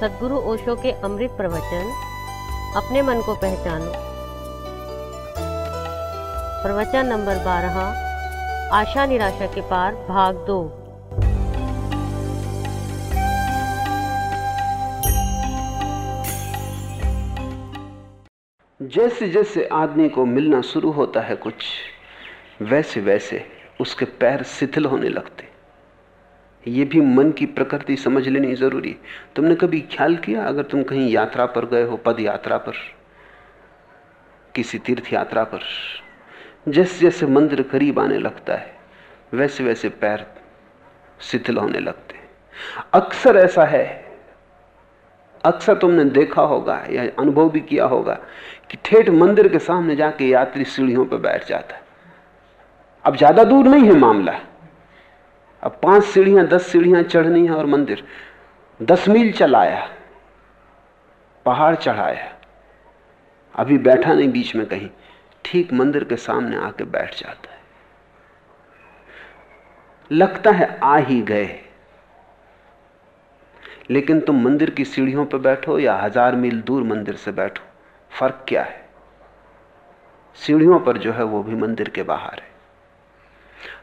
सदगुरु ओशो के अमृत प्रवचन अपने मन को पहचानो। प्रवचन नंबर बारह, आशा निराशा के पार भाग दो। जैसे जैसे आदमी को मिलना शुरू होता है कुछ वैसे वैसे उसके पैर शिथिल होने लगते। ये भी मन की प्रकृति समझ लेनी ज़रूरी। तुमने कभी ख्याल किया अगर तुम कहीं यात्रा पर गए हो, पद यात्रा पर? किसी तीर्थ यात्रा पर? जैसे जैसे मंदिर करीब आने लगता है वैसे वैसे पैर शिथिल होने लगते अक्सर ऐसा है। अक्सर तुमने देखा होगा या अनुभव भी किया होगा कि ठेठ मंदिर के सामने जाके यात्री सीढ़ियों पर बैठ जाता है। अब ज़्यादा दूर नहीं है मामला। अब पाँच सीढ़ियाँ, दस सीढ़ियाँ चढ़नी है और मंदिर। दस मील चलाया, पहाड़ चढ़ाया। अभी बैठा नहीं बीच में कहीं। ठीक मंदिर के सामने आके बैठ जाता है। लगता है आ ही गए। लेकिन तुम मंदिर की सीढ़ियों पर बैठो या हज़ार मील दूर मंदिर से बैठो? फ़र्क क्या है? सीढ़ियों पर जो है वो भी मंदिर के बाहर है।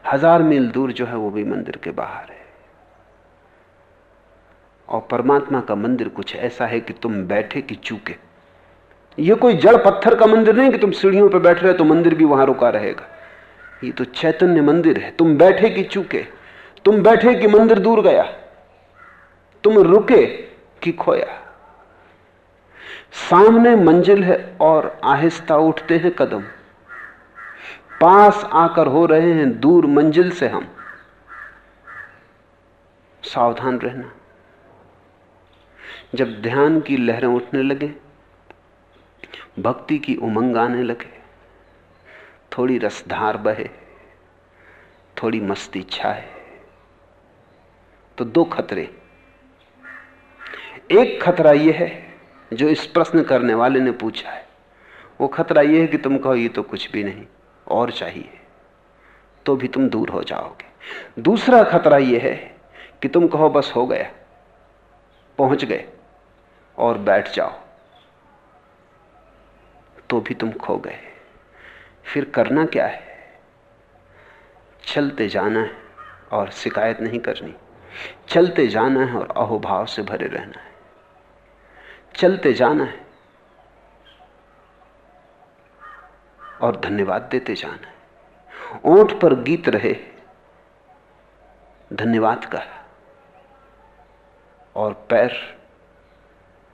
हज़ार मील दूर जो है वो भी मंदिर के बाहर है। और परमात्मा का मंदिर कुछ ऐसा है कि तुम बैठे कि चूके। ये कोई जड़ पत्थर का मंदिर नहीं कि तुम सीढ़ियों पर बैठ रहे तो मंदिर भी वहाँ रुका रहेगा। ये तो चैतन्य मंदिर है। तुम बैठे कि चूके? तुम बैठे कि मंदिर दूर गया? तुम रुके कि खोया? सामने मंजिल है और आहिस्ता उठते हैं कदम। पास आकर हो रहे हैं दूर मंजिल से हम। सावधान रहना। जब ध्यान की लहरें उठने लगे, भक्ति की उमंग आने लगे, थोड़ी रसधार बहे, थोड़ी मस्ती छाए तो दो खतरे। एक खतरा यह है जो इस प्रश्न करने वाले ने पूछा है। वो खतरा यह है कि तुम कहो, ये तो कुछ भी नहीं। और चाहिए तो भी तुम दूर हो जाओगे। दूसरा खतरा यह है कि तुम कहो, बस हो गया, पहुँच गए और बैठ जाओ। तो भी तुम खो गए। फिर करना क्या है? चलते जाना है और शिकायत नहीं करनी। चलते जाना है और अहोभाव से भरे रहना है। चलते जाना है और धन्यवाद देते जाना। ओठ पर गीत रहे, धन्यवाद का और पैर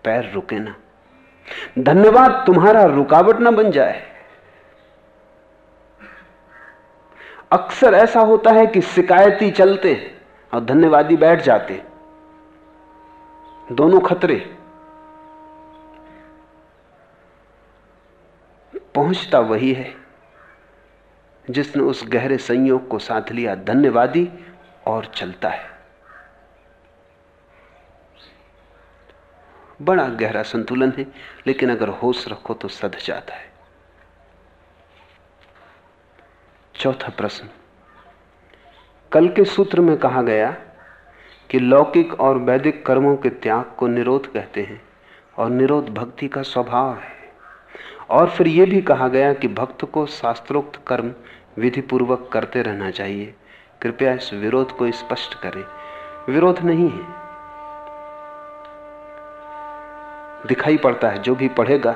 पैर रुके ना। धन्यवाद तुम्हारा रुकावट ना बन जाए। अक्सर ऐसा होता है कि शिकायती चलते और धन्यवादी बैठ जाते दोनों खतरे। पहुँचता वही है, जिसने उस गहरे संयोग को साथ लिया धन्यवादी और चलता है। बड़ा गहरा संतुलन है, लेकिन अगर होश रखो तो सध जाता है। चौथा प्रश्न। कल के सूत्र में कहा गया कि लौकिक और वैदिक कर्मों के त्याग को निरोध कहते हैं, और निरोध भक्ति का स्वभाव है। और फिर यह भी कहा गया कि भक्त को शास्त्रोक्त कर्म विधि पूर्वक करते रहना चाहिए। कृपया इस विरोध को स्पष्ट करें। विरोध नहीं है। दिखाई पड़ता है, जो भी पढ़ेगा,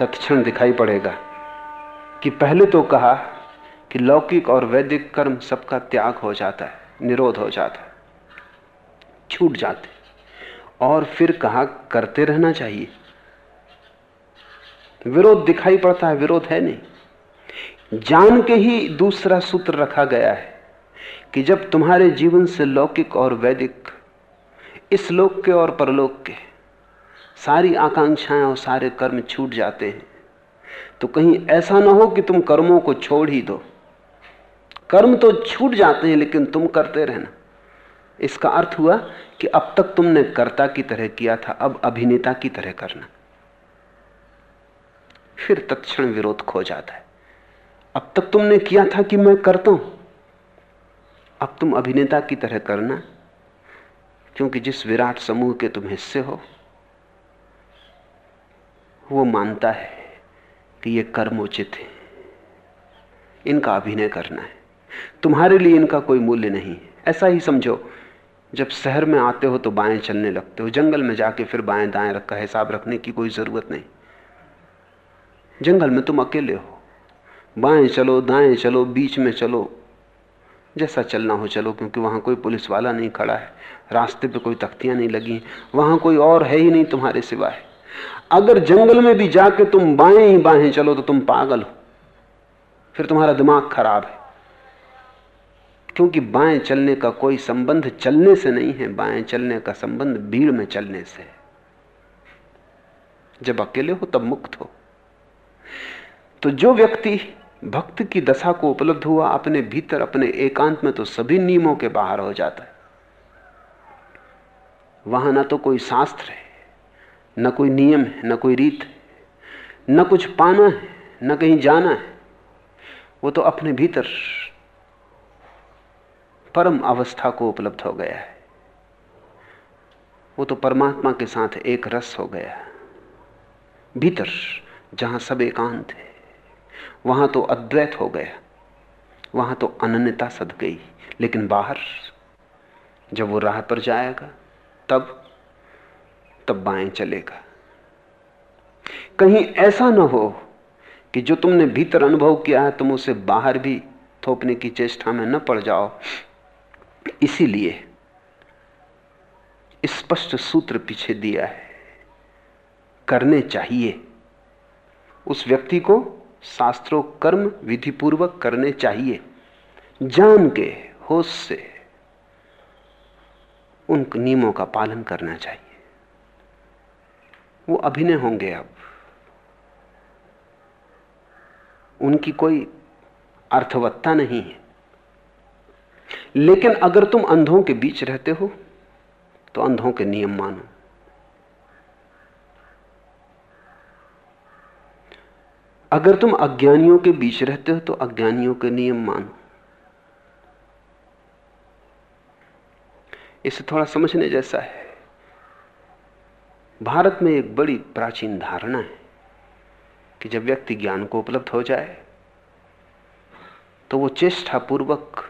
तत्क्षण दिखाई पड़ेगा कि पहले तो कहा कि लौकिक और वैदिक कर्म सबका त्याग हो जाता है, निरोध हो जाता है, छूट जाते और फिर कहा, करते रहना चाहिए। विरोध दिखाई पड़ता है, विरोध है नहीं। जान के ही दूसरा सूत्र रखा गया है कि जब तुम्हारे जीवन से लौकिक और वैदिक, इस लोक के और परलोक के सारी आकांक्षाएँ और सारे कर्म छूट जाते हैं तो कहीं ऐसा ना हो कि तुम कर्मों को छोड़ ही दो। कर्म तो छूट जाते हैं, लेकिन तुम करते रहना। इसका अर्थ हुआ कि अब तक तुमने कर्ता की तरह किया था, अब अभिनेता की तरह करना। फिर तत्क्षण विरोध खो जाता है। अब तक तुमने किया था कि मैं करता हूँ। अब तुम अभिनेता की तरह करना, क्योंकि जिस विराट समूह के तुम हिस्से हो, वो मानता है कि ये कर्मोचित है। इनका अभिनय करना है। तुम्हारे लिए इनका कोई मूल्य नहीं ऐसा ही समझो, जब शहर में आते हो तो बाएँ चलने लगते हो, जंगल में जाके फिर बाएँ दाएँ रखा, हिसाब रखने की कोई ज़रूरत नहीं। जंगल में तुम अकेले हो। बाएँ चलो, दाएँ चलो, बीच में चलो। जैसा चलना हो चलो, क्योंकि वहाँ कोई पुलिस वाला नहीं खड़ा है। रास्ते पे कोई तख्तियाँ नहीं लगी। वहाँ कोई और है ही नहीं तुम्हारे सिवाय। अगर जंगल में भी जाके तुम बाएँ ही बाएँ चलो तो तुम पागल हो। फिर तुम्हारा दिमाग खराब है। क्योंकि बाएँ चलने का कोई संबंध चलने से नहीं है, बाएँ चलने का संबंध भीड़ में चलने से है। जब अकेले हो, तब मुक्त हो। तो जो व्यक्ति भक्त की दशा को उपलब्ध हुआ, अपने भीतर, अपने एकांत में तो सभी नियमों के बाहर हो जाता है। वहाँ ना तो कोई शास्त्र है, न कोई नियम है, न कोई रीत है, न कुछ पाना है, न कहीं जाना है। वो तो अपने भीतर परम अवस्था को उपलब्ध हो गया है। वो तो परमात्मा के साथ एक रस हो गया भीतर जहाँ सब एकांत है वहाँ तो अद्वैत हो गया, वहाँ तो अनन्यता सद गई, लेकिन बाहर जब वो राह पर जाएगा, तब तब बाएँ चलेगा। कहीं ऐसा ना हो कि जो तुमने भीतर अनुभव किया है, तुम उसे बाहर भी थोपने की चेष्टा में न पड़ जाओ। इसीलिए स्पष्ट सूत्र पीछे दिया है, करने चाहिए। उस व्यक्ति को शास्त्रों कर्म विधिपूर्वक करने चाहिए। जान के, होश से उन नियमों का पालन करना चाहिए। वो अभिनय होंगे अब। उनकी कोई अर्थवत्ता नहीं है। लेकिन अगर तुम अंधों के बीच रहते हो तो अंधों के नियम मानो। अगर तुम अज्ञानियों के बीच रहते हो तो अज्ञानियों के नियम मानो। इसे थोड़ा समझने जैसा है। भारत में एक बड़ी प्राचीन धारणा है कि जब व्यक्ति ज्ञान को उपलब्ध हो जाए तो वो चेष्टापूर्वक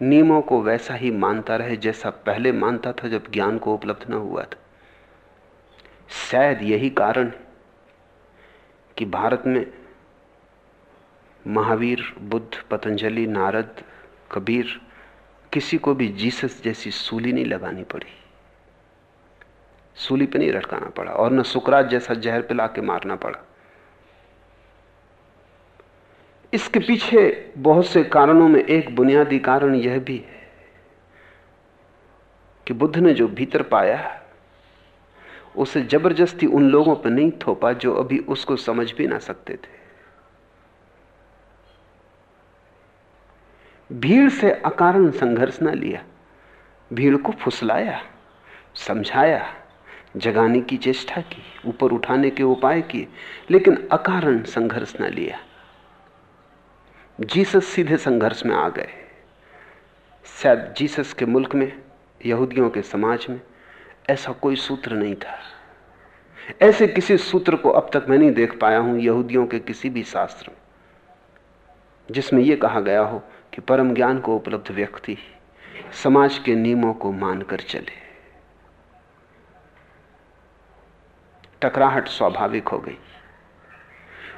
नियमों को वैसा ही मानता रहे जैसा पहले मानता था जब ज्ञान को उपलब्ध न हुआ था। शायद यही कारण है कि भारत में महावीर, बुद्ध, पतंजलि, नारद, कबीर, किसी को भी जीसस जैसी सूली नहीं लगानी पड़ी। सूली पे नहीं लटकाना पड़ा और न सुकरात जैसा जहर पिला के मारना पड़ा। इसके पीछे बहुत से कारणों में एक बुनियादी कारण यह भी है कि बुद्ध ने जो भीतर पाया उसे ज़बरदस्ती उन लोगों पर नहीं थोपा जो अभी उसको समझ भी ना सकते थे। भीड़ से अकारण संघर्ष ना लिया। भीड़ को फुसलाया, समझाया, जगाने की चेष्टा की, ऊपर उठाने के उपाय किए, लेकिन अकारण संघर्ष ना लिया। जीसस सीधे संघर्ष में आ गए। शायद जीसस के मुल्क में, यहूदियों के समाज में ऐसा कोई सूत्र नहीं था। ऐसे किसी सूत्र को अब तक मैं नहीं देख पाया हूँ, यहूदियों के किसी भी शास्त्र में, जिसमें यह कहा गया हो कि परम ज्ञान को उपलब्ध व्यक्ति समाज के नियमों को मानकर चले। टकराहट स्वाभाविक हो गई।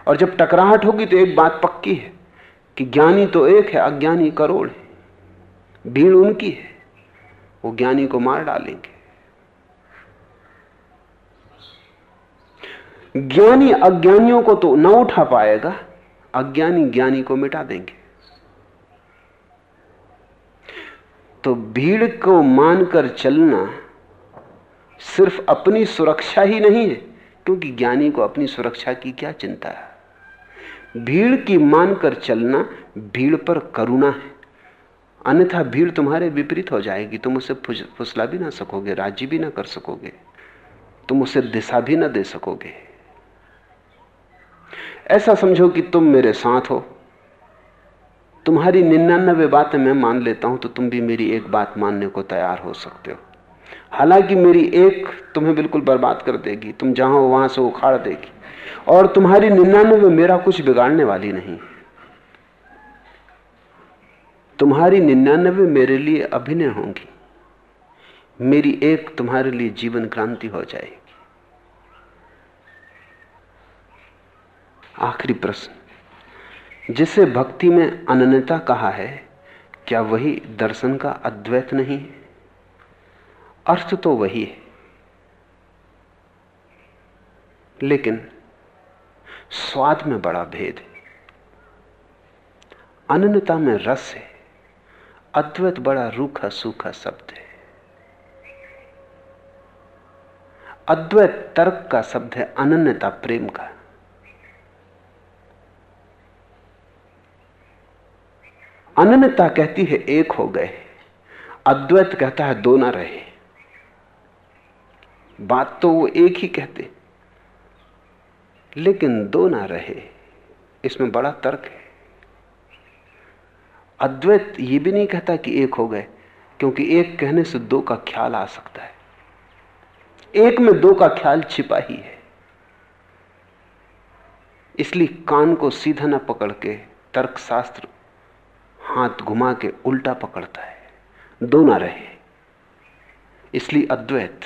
और जब टकराहट होगी तो एक बात पक्की है कि ज्ञानी तो एक है, अज्ञानी करोड़ है, भीड़ उनकी है, वो ज्ञानी को मार डालेंगे। ज्ञानी अज्ञानियों को तो न उठा पाएगा, अज्ञानी ज्ञानी को मिटा देंगे। तो भीड़ को मानकर चलना सिर्फ़ अपनी सुरक्षा ही नहीं है, क्योंकि ज्ञानी को अपनी सुरक्षा की क्या चिंता है? भीड़ की मानकर चलना भीड़ पर करुणा है। अन्यथा भीड़ तुम्हारे विपरीत हो जाएगी, तुम उसे फुसला भी ना सकोगे, राज़ी भी ना कर सकोगे, तुम उसे दिशा भी ना दे सकोगे। ऐसा समझो कि तुम मेरे साथ हो। तुम्हारी निन्यानबे बातें मैं मान लेता हूँ तो तुम भी मेरी एक बात मानने को तैयार हो सकते हो। हालाँकि मेरी एक तुम्हें बिल्कुल बर्बाद कर देगी, तुम जहाँ हो वहाँ से उखाड़ देगी, और तुम्हारी निन्यानवे मेरा कुछ बिगाड़ने वाली नहीं। तुम्हारी निन्यानवे मेरे लिए अभिनय होंगी। मेरी एक तुम्हारे लिए जीवन क्रांति हो जाएगी। आखिरी प्रश्न। जिसे भक्ति में अनन्यता कहा है, क्या वही दर्शन का अद्वैत नहीं है? अर्थ तो वही है। लेकिन स्वाद में बड़ा भेद है। अनन्यता में रस है। अद्वैत बड़ा रूखा सूखा शब्द है। अद्वैत तर्क का शब्द है, अनन्यता प्रेम का। अनन्यता कहती है, एक हो गए। अद्वैत कहता है, दो ना रहे। बात तो वो एक ही कहते। लेकिन दो ना रहे, इसमें बड़ा तर्क है। अद्वैत ये भी नहीं कहता कि एक हो गए, क्योंकि एक कहने से दो का ख्याल आ सकता है। एक में दो का ख्याल छिपा ही है। इसलिए कान को सीधा ना पकड़ के तर्कशास्त्र हाथ घुमा के उल्टा पकड़ता है। दो ना रहे इसलिए अद्वैत।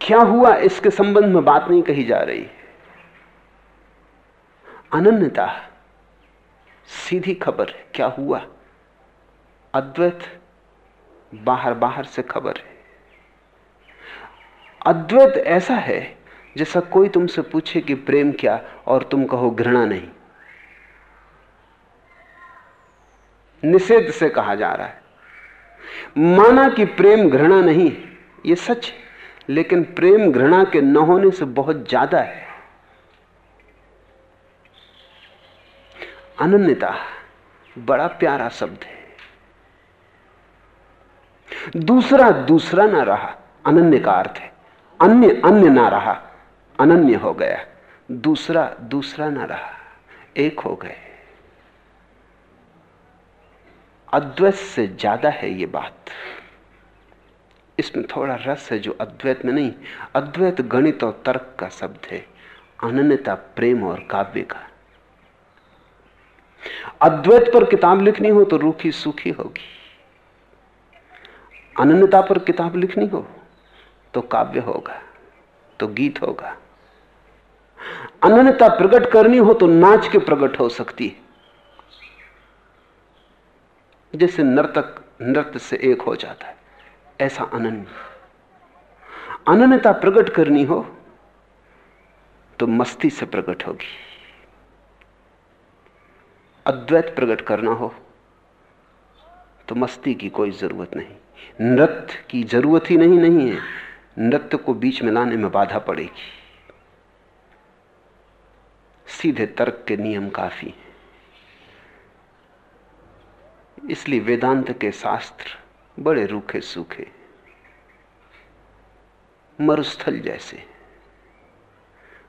क्या हुआ इसके संबंध में बात नहीं कही जा रही? अनन्यता। सीधी खबर है। क्या हुआ? अद्वैत बाहर बाहर से खबर है। अद्वैत ऐसा है जैसा कोई तुमसे पूछे कि प्रेम क्या और तुम कहो घृणा नहीं। निषेध से कहा जा रहा है। माना कि प्रेम घृणा नहीं ये सच है, लेकिन प्रेम घृणा के न होने से बहुत ज़्यादा है। अनन्यता बड़ा प्यारा शब्द है। दूसरा दूसरा ना रहा, अनन्य का अर्थ है। अन्य अन्य ना रहा, अनन्य हो गया। दूसरा दूसरा ना रहा, एक हो गए। अद्वैत से ज़्यादा है ये बात। इसमें थोड़ा रस है जो अद्वैत में नहीं, अद्वैत गणित और तर्क का शब्द है, अनन्यता, प्रेम और काव्य का। अद्वैत पर किताब लिखनी हो तो रूखी सूखी होगी। अनन्यता पर किताब लिखनी हो तो काव्य होगा तो गीत होगा। अनन्यता प्रकट करनी हो तो नाच के प्रकट हो सकती है। जैसे नर्तक नृत्य से एक हो जाता है। ऐसा अनन्य। अनन्यता प्रकट करनी हो तो मस्ती से प्रकट होगी। अद्वैत प्रकट करना हो तो मस्ती की कोई ज़रूरत नहीं। नृत्य की ज़रूरत ही नहीं नहीं है। नृत्य को बीच में लाने में बाधा पड़ेगी। सीधे तर्क के नियम काफ़ी हैं। इसलिए वेदांत के शास्त्र बड़े रूखे सूखे, मरुस्थल जैसे।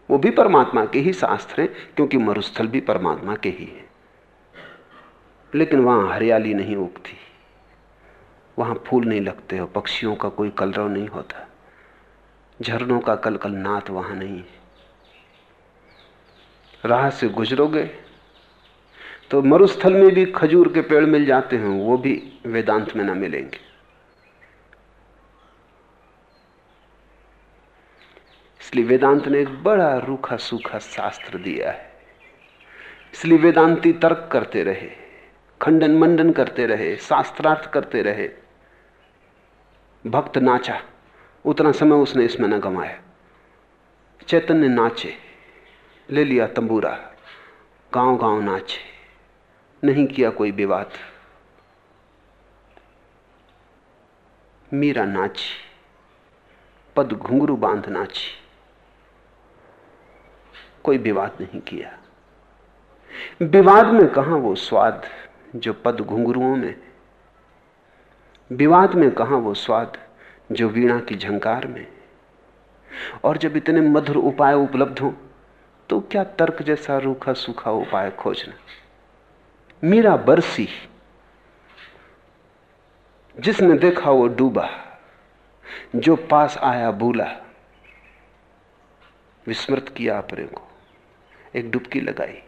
वो भी परमात्मा के ही शास्त्र हैं, क्योंकि मरुस्थल भी परमात्मा के ही है। लेकिन वहाँ हरियाली नहीं उगती। वहाँ फूल नहीं लगते हो पक्षियों का कोई कलरव नहीं होता। झरनों का कल कल नाथ वहाँ नहीं है। राह से गुजरोगे तो मरुस्थल में भी खजूर के पेड़ मिल जाते हैं, वो भी वेदांत में ना मिलेंगे। इसलिए वेदांत ने एक बड़ा रूखा सूखा शास्त्र दिया है। इसलिए वेदांती तर्क करते रहे खंडन मंडन करते रहे, शास्त्रार्थ करते रहे। भक्त नाचा, उतना समय उसने इसमें न गंवाया। चैतन्य नाचे, ले लिया तंबूरा गाँव गाँव नाचे। नहीं किया कोई विवाद मीरा नाची, पद घुंघरू बाँध नाची। कोई विवाद नहीं किया। विवाद में कहा वो स्वाद जो पद घुंघरुओं में? विवाद में कहा वो स्वाद जो वीणा की झंकार में? और जब इतने मधुर उपाय उपलब्ध हो तो क्या तर्क जैसा रूखा सूखा उपाय खोजना? मीरा बरसी, जिसने देखा वो डूबा, जो पास आया भूला, विस्मृत किया अपने को, एक डुबकी लगाई,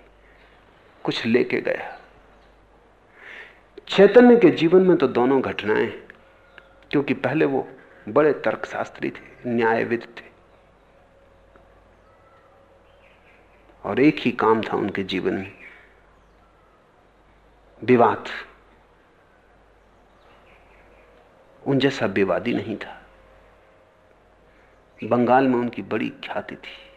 कुछ लेके गया। चैतन्य के जीवन में तो दोनों घटनाएँ क्योंकि पहले वो बड़े तर्कशास्त्री थे, न्यायविद थे। और एक ही काम था उनके जीवन में। विवाद। उन जैसा विवादी नहीं था। बंगाल में उनकी बड़ी ख्याति थी।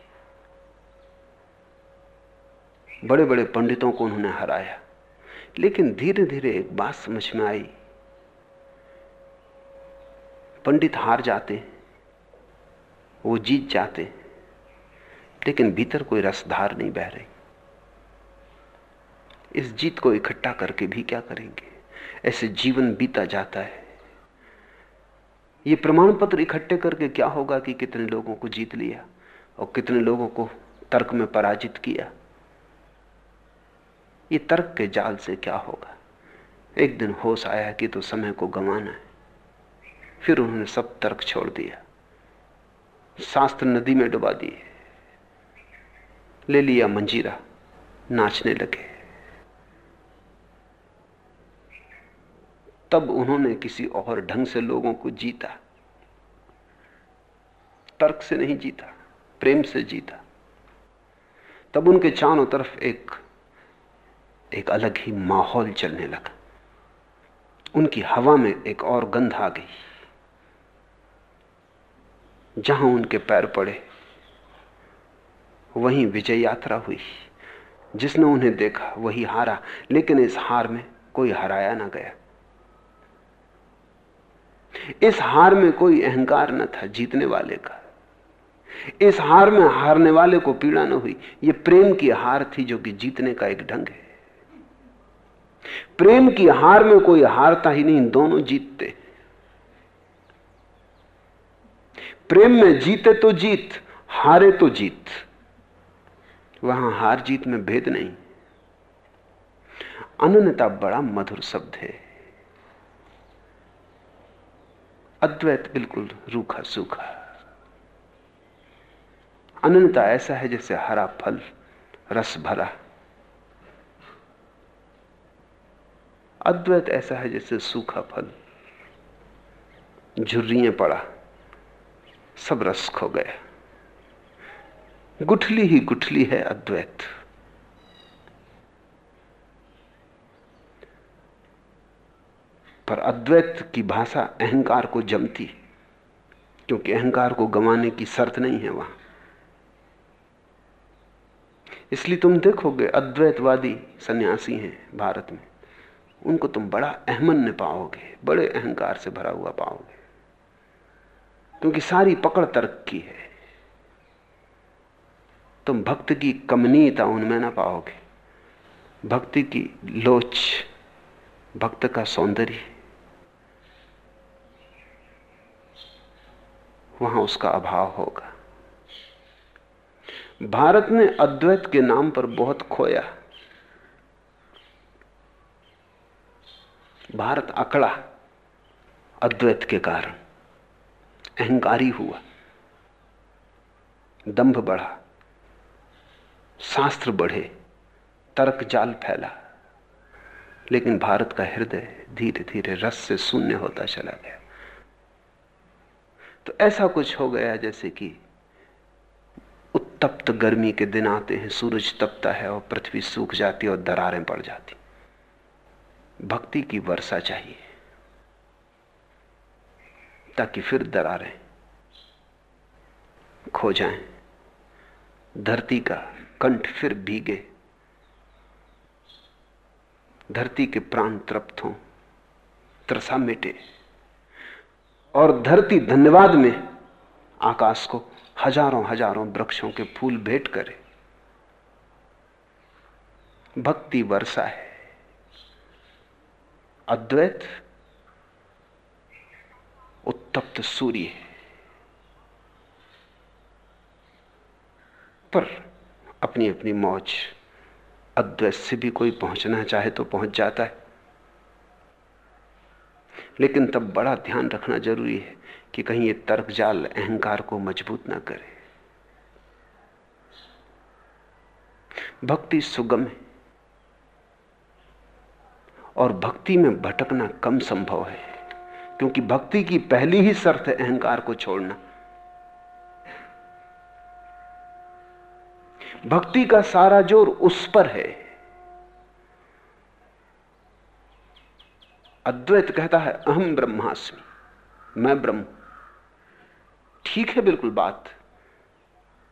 बड़े बड़े पंडितों को उन्होंने हराया। लेकिन धीरे धीरे एक बात समझ में आई। पंडित हार जाते, वो जीत जाते, लेकिन भीतर कोई रसधार नहीं बह रही। इस जीत को इकट्ठा करके भी क्या करेंगे? ऐसे जीवन बीता जाता है। ये प्रमाण पत्र इकट्ठे करके क्या होगा कि कितने लोगों को जीत लिया और कितने लोगों को तर्क में पराजित किया? ये तर्क के जाल से क्या होगा? एक दिन होश आया कि तो समय को गंवाना है। फिर उन्होंने सब तर्क छोड़ दिया। शास्त्र नदी में डुबा दिए ले लिया मंजीरा, नाचने लगे। तब उन्होंने किसी और ढंग से लोगों को जीता। तर्क से नहीं जीता, प्रेम से जीता। तब उनके चारों तरफ़ एक एक अलग ही माहौल चलने लगा। उनकी हवा में एक और गंध आ गई। जहाँ उनके पैर पड़े, वहीं विजय यात्रा हुई। जिसने उन्हें देखा, वही हारा। लेकिन इस हार में कोई हराया ना गया। इस हार में कोई अहंकार न था जीतने वाले का। इस हार में हारने वाले को पीड़ा न हुई। यह प्रेम की हार थी जो कि जीतने का एक ढंग है। प्रेम की हार में कोई हारता ही नहीं, दोनों जीतते। प्रेम में जीते तो जीत, हारे तो जीत। वहाँ हार जीत में भेद नहीं। अनन्यता बड़ा मधुर शब्द है। अद्वैत, बिल्कुल रूखा सूखा। अनंता ऐसा है जैसे हरा फल, रस भरा। अद्वैत ऐसा है जैसे सूखा फल। झुर्रियाँ पड़ा, सब रस खो गया गुठली ही गुठली है अद्वैत। पर अद्वैत की भाषा अहंकार को जमती क्योंकि अहंकार को गंवाने की शर्त नहीं है वहाँ। इसलिए तुम देखोगे अद्वैतवादी सन्यासी हैं भारत में। उनको तुम बड़ा अहमन्य पाओगे, बड़े अहंकार से भरा हुआ पाओगे। क्योंकि सारी पकड़ तर्क की है। तुम भक्त की कमनीयता उनमें ना पाओगे। भक्ति की लोच, भक्त का सौंदर्य। वहाँ उसका अभाव होगा। भारत ने अद्वैत के नाम पर बहुत खोया। भारत अकड़ा अद्वैत के कारण। अहंकारी हुआ। दंभ बढ़ा। शास्त्र बढ़े। तर्क जाल फैला। लेकिन भारत का हृदय धीरे धीरे रस से शून्य होता चला गया। तो ऐसा कुछ हो गया जैसे कि उत्तप्त गर्मी के दिन आते हैं, सूरज तपता है और पृथ्वी सूख जाती है और दरारें पड़ जाती। भक्ति की वर्षा चाहिए ताकि फिर दरारें खो जाएँ। धरती का कंठ फिर भीगे। धरती के प्राण तृप्त हों, त्रसा मिटे। और धरती धन्यवाद में आकाश को हज़ारों हज़ारों वृक्षों के फूल भेंट करे। भक्ति वर्षा है। अद्वैत, उत्तप्त सूर्य है। पर अपनी अपनी मौज अद्वैत से भी कोई पहुँचना चाहे तो पहुँच जाता है। लेकिन तब बड़ा ध्यान रखना ज़रूरी है कि कहीं ये तर्क जाल अहंकार को मज़बूत ना करे। भक्ति सुगम है और भक्ति में भटकना कम संभव है, क्योंकि भक्ति की पहली ही शर्त है अहंकार को छोड़ना। भक्ति का सारा ज़ोर उस पर है। अद्वैत कहता है अहम ब्रह्मास्मि। मैं ब्रह्म ठीक है, बिल्कुल बात।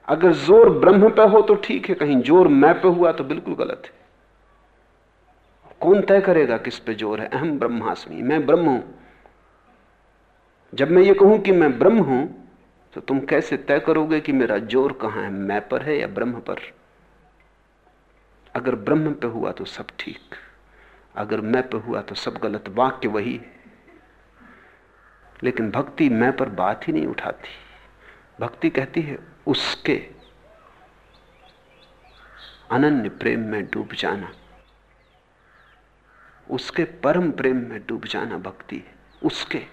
अगर ज़ोर ब्रह्म पे हो तो ठीक है, कहीं ज़ोर मैं पे हुआ तो बिल्कुल गलत है। कौन तय करेगा किस पे ज़ोर है? अहम ब्रह्मास्मि। मैं ब्रह्म हूँ। जब मैं ये कहूँ कि मैं ब्रह्म हूँ तो तुम कैसे तय करोगे कि मेरा ज़ोर कहाँ है? मैं पर है या ब्रह्म पर? अगर ब्रह्म पे हुआ तो सब ठीक। अगर मैं पर हुआ तो सब गलत वाक्य वही है। लेकिन भक्ति मैं पर बात ही नहीं उठाती। भक्ति कहती है, उसके अनन्य प्रेम में डूब जाना। उसके परम प्रेम में डूब जाना भक्ति है। उसके।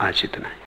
आज इतना है।